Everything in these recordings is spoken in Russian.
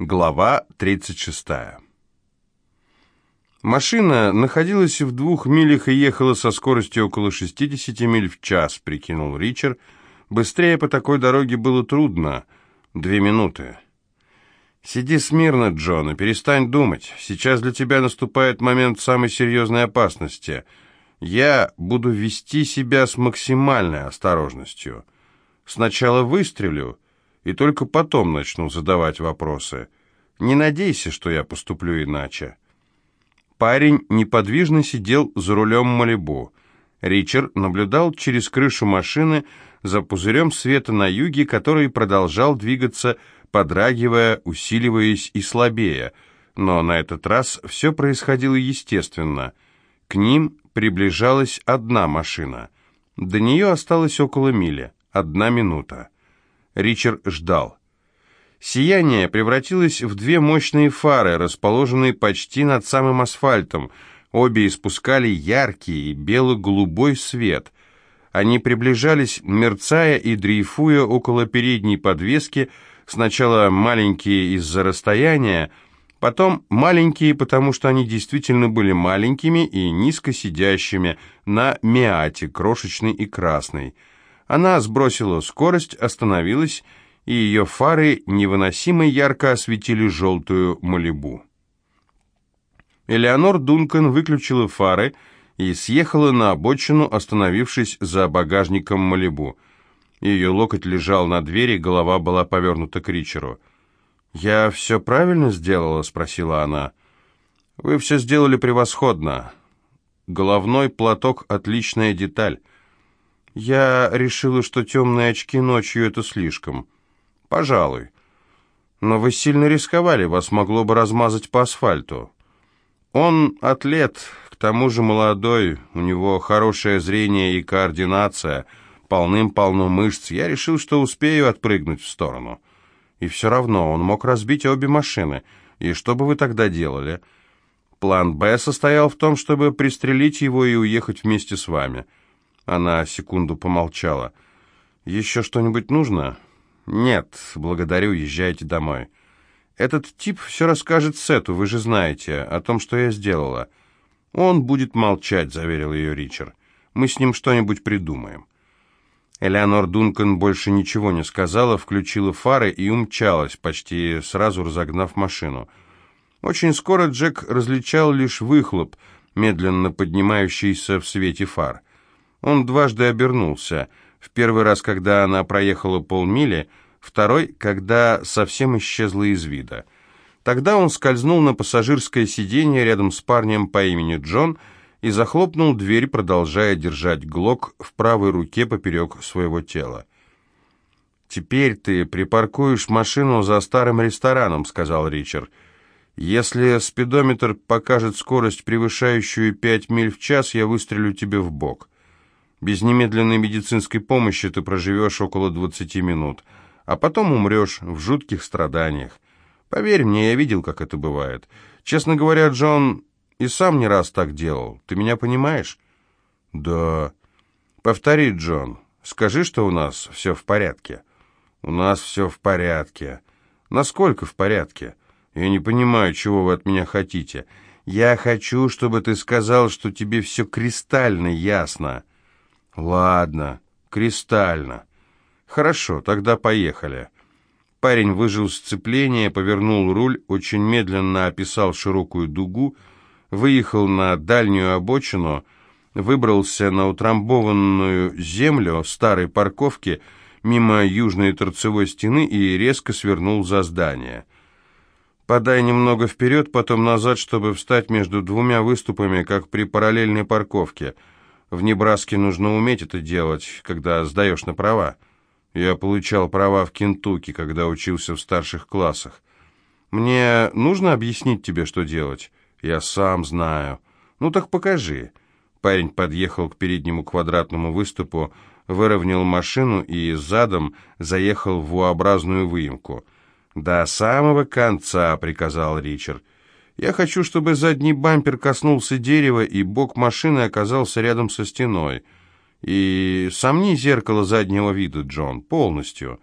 Глава 36. Машина находилась в двух милях и ехала со скоростью около 60 миль в час, прикинул Ричард. Быстрее по такой дороге было трудно. Две минуты. «Сиди смирно, Джон, и перестань думать. Сейчас для тебя наступает момент самой серьезной опасности. Я буду вести себя с максимальной осторожностью. Сначала выстрелю, и только потом начну задавать вопросы. Не надейся, что я поступлю иначе». Парень неподвижно сидел за рулем Малибу. Ричард наблюдал через крышу машины за пузырем света на юге, который продолжал двигаться, подрагивая, усиливаясь и слабея. Но на этот раз все происходило естественно. К ним приближалась одна машина. До нее осталось около мили, одна минута. Ричард ждал. Сияние превратилось в две мощные фары, расположенные почти над самым асфальтом. Обе испускали яркий бело-голубой свет. Они приближались, мерцая и дрейфуя около передней подвески, сначала маленькие из-за расстояния, потом маленькие, потому что они действительно были маленькими и низко сидящими на миате, крошечной и красной. Она сбросила скорость, остановилась и ее фары невыносимо ярко осветили желтую Малибу. Элеонор Дункан выключила фары и съехала на обочину, остановившись за багажником Малибу. Ее локоть лежал на двери, голова была повернута к Ричеру. «Я все правильно сделала?» — спросила она. «Вы все сделали превосходно. Головной платок — отличная деталь. Я решила, что темные очки ночью — это слишком». «Пожалуй. Но вы сильно рисковали, вас могло бы размазать по асфальту. Он атлет, к тому же молодой, у него хорошее зрение и координация, полным-полно мышц. Я решил, что успею отпрыгнуть в сторону. И все равно он мог разбить обе машины. И что бы вы тогда делали?» План «Б» состоял в том, чтобы пристрелить его и уехать вместе с вами. Она секунду помолчала. «Еще что-нибудь нужно?» «Нет, благодарю, езжайте домой. Этот тип все расскажет Сету, вы же знаете, о том, что я сделала». «Он будет молчать», — заверил ее Ричард. «Мы с ним что-нибудь придумаем». Элеонор Дункан больше ничего не сказала, включила фары и умчалась, почти сразу разогнав машину. Очень скоро Джек различал лишь выхлоп, медленно поднимающийся в свете фар. Он дважды обернулся — в первый раз, когда она проехала полмили, второй, когда совсем исчезла из вида. Тогда он скользнул на пассажирское сиденье рядом с парнем по имени Джон и захлопнул дверь, продолжая держать глок в правой руке поперек своего тела. «Теперь ты припаркуешь машину за старым рестораном», — сказал Ричард. «Если спидометр покажет скорость, превышающую пять миль в час, я выстрелю тебе в бок». Без немедленной медицинской помощи ты проживешь около 20 минут, а потом умрешь в жутких страданиях. Поверь мне, я видел, как это бывает. Честно говоря, Джон и сам не раз так делал. Ты меня понимаешь? Да. Повтори, Джон. Скажи, что у нас все в порядке. У нас все в порядке. Насколько в порядке? Я не понимаю, чего вы от меня хотите. Я хочу, чтобы ты сказал, что тебе все кристально ясно. «Ладно, кристально. Хорошо, тогда поехали». Парень выжил сцепление, повернул руль, очень медленно описал широкую дугу, выехал на дальнюю обочину, выбрался на утрамбованную землю старой парковки мимо южной торцевой стены и резко свернул за здание. «Подай немного вперед, потом назад, чтобы встать между двумя выступами, как при параллельной парковке», в Небраске нужно уметь это делать, когда сдаешь на права. Я получал права в Кентукки, когда учился в старших классах. Мне нужно объяснить тебе, что делать? Я сам знаю. Ну так покажи. Парень подъехал к переднему квадратному выступу, выровнял машину и задом заехал в U-образную выемку. «До самого конца», — приказал Ричард. Я хочу, чтобы задний бампер коснулся дерева, и бок машины оказался рядом со стеной. И сомни зеркало заднего вида, Джон, полностью.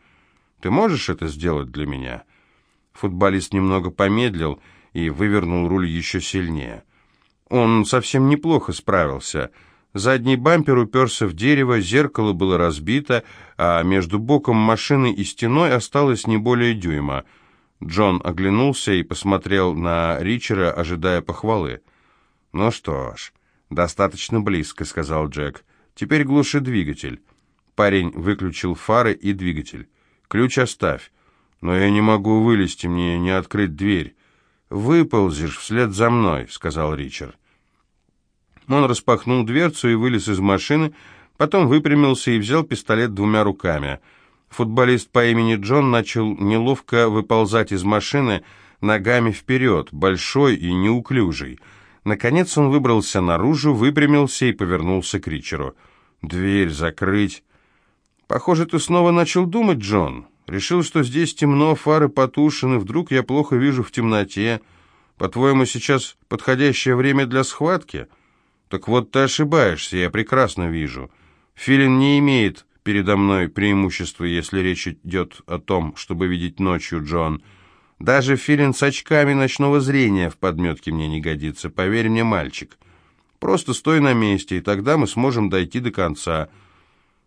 Ты можешь это сделать для меня?» Футболист немного помедлил и вывернул руль еще сильнее. Он совсем неплохо справился. Задний бампер уперся в дерево, зеркало было разбито, а между боком машины и стеной осталось не более дюйма. Джон оглянулся и посмотрел на Ричера, ожидая похвалы. «Ну что ж, достаточно близко», — сказал Джек. «Теперь глуши двигатель». Парень выключил фары и двигатель. «Ключ оставь». «Но я не могу вылезти, мне не открыть дверь». «Выползешь вслед за мной», — сказал Ричард. Он распахнул дверцу и вылез из машины, потом выпрямился и взял пистолет двумя руками. Футболист по имени Джон начал неловко выползать из машины ногами вперед, большой и неуклюжий. Наконец он выбрался наружу, выпрямился и повернулся к Ричеру. «Дверь закрыть». «Похоже, ты снова начал думать, Джон. Решил, что здесь темно, фары потушены, вдруг я плохо вижу в темноте. По-твоему, сейчас подходящее время для схватки?» «Так вот ты ошибаешься, я прекрасно вижу. Филин не имеет передо мной преимущества, если речь идет о том, чтобы видеть ночью, Джон». Даже филин с очками ночного зрения в подметке мне не годится, поверь мне, мальчик. Просто стой на месте, и тогда мы сможем дойти до конца».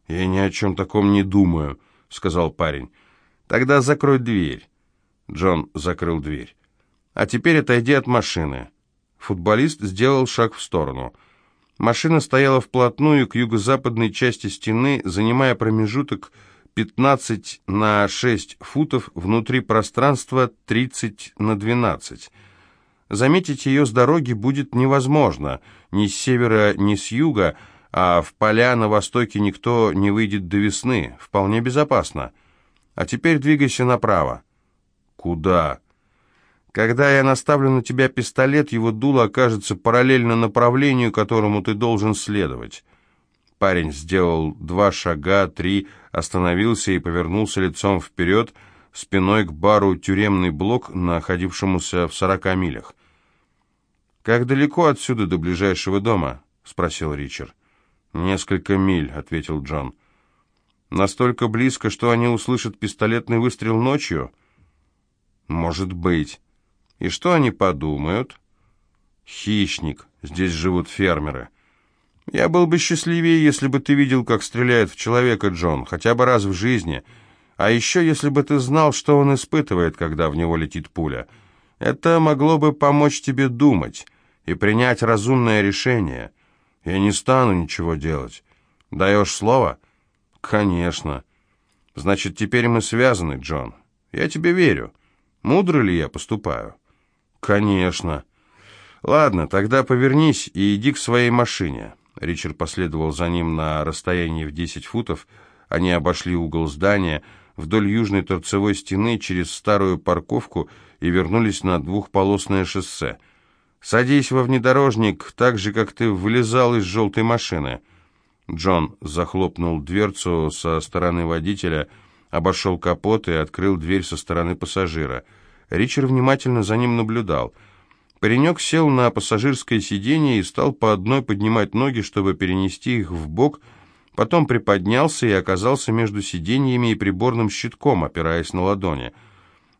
«Я ни о чем таком не думаю», — сказал парень. «Тогда закрой дверь». Джон закрыл дверь. «А теперь отойди от машины». Футболист сделал шаг в сторону. Машина стояла вплотную к юго-западной части стены, занимая промежуток 15 на 6 футов, внутри пространства 30 на 12. Заметить ее с дороги будет невозможно, ни с севера, ни с юга, а в поля на востоке никто не выйдет до весны, вполне безопасно. А теперь двигайся направо. Куда? Когда я наставлю на тебя пистолет, его дуло окажется параллельно направлению, которому ты должен следовать. Парень сделал два шага, три, остановился и повернулся лицом вперед, спиной к бару «Тюремный блок», находившемуся в сорока милях. «Как далеко отсюда до ближайшего дома?» — спросил Ричард. «Несколько миль», — ответил Джон. «Настолько близко, что они услышат пистолетный выстрел ночью?» «Может быть. И что они подумают?» «Хищник. Здесь живут фермеры». Я был бы счастливее, если бы ты видел, как стреляет в человека Джон, хотя бы раз в жизни. А еще, если бы ты знал, что он испытывает, когда в него летит пуля. Это могло бы помочь тебе думать и принять разумное решение. Я не стану ничего делать. Даешь слово? Конечно. Значит, теперь мы связаны, Джон. Я тебе верю. Мудро ли я поступаю? Конечно. Ладно, тогда повернись и иди к своей машине. Ричард последовал за ним на расстоянии в 10 футов. Они обошли угол здания вдоль южной торцевой стены через старую парковку и вернулись на двухполосное шоссе. «Садись во внедорожник, так же, как ты вылезал из желтой машины». Джон захлопнул дверцу со стороны водителя, обошел капот и открыл дверь со стороны пассажира. Ричард внимательно за ним наблюдал – Паренек сел на пассажирское сиденье и стал по одной поднимать ноги, чтобы перенести их в бок, потом приподнялся и оказался между сиденьями и приборным щитком, опираясь на ладони.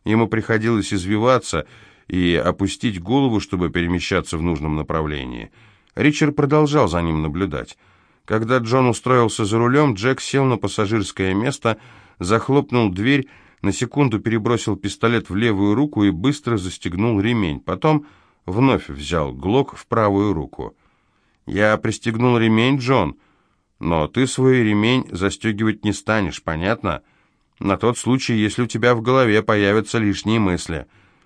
Ему приходилось извиваться и опустить голову, чтобы перемещаться в нужном направлении. Ричард продолжал за ним наблюдать. Когда Джон устроился за рулем, Джек сел на пассажирское место, захлопнул дверь, на секунду перебросил пистолет в левую руку и быстро застегнул ремень. Потом вновь взял глок в правую руку. «Я пристегнул ремень, Джон, но ты свой ремень застегивать не станешь, понятно? На тот случай, если у тебя в голове появятся лишние мысли.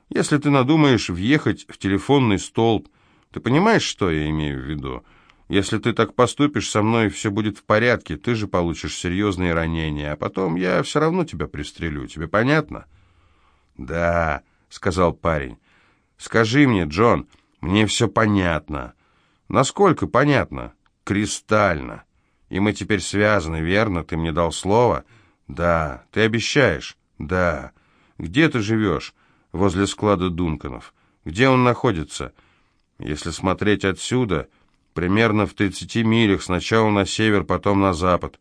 Если ты надумаешь въехать в телефонный столб, ты понимаешь, что я имею в виду? Если ты так поступишь, со мной все будет в порядке, ты же получишь серьезные ранения, а потом я все равно тебя пристрелю, тебе понятно?» «Да», — сказал парень, Скажи мне, Джон, мне все понятно. Насколько понятно? Кристально. И мы теперь связаны, верно? Ты мне дал слово? Да. Ты обещаешь? Да. Где ты живешь? Возле склада Дунканов. Где он находится? Если смотреть отсюда, примерно в 30 милях, сначала на север, потом на запад.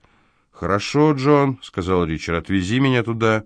«Хорошо, Джон», — сказал Ричард, — «отвези меня туда».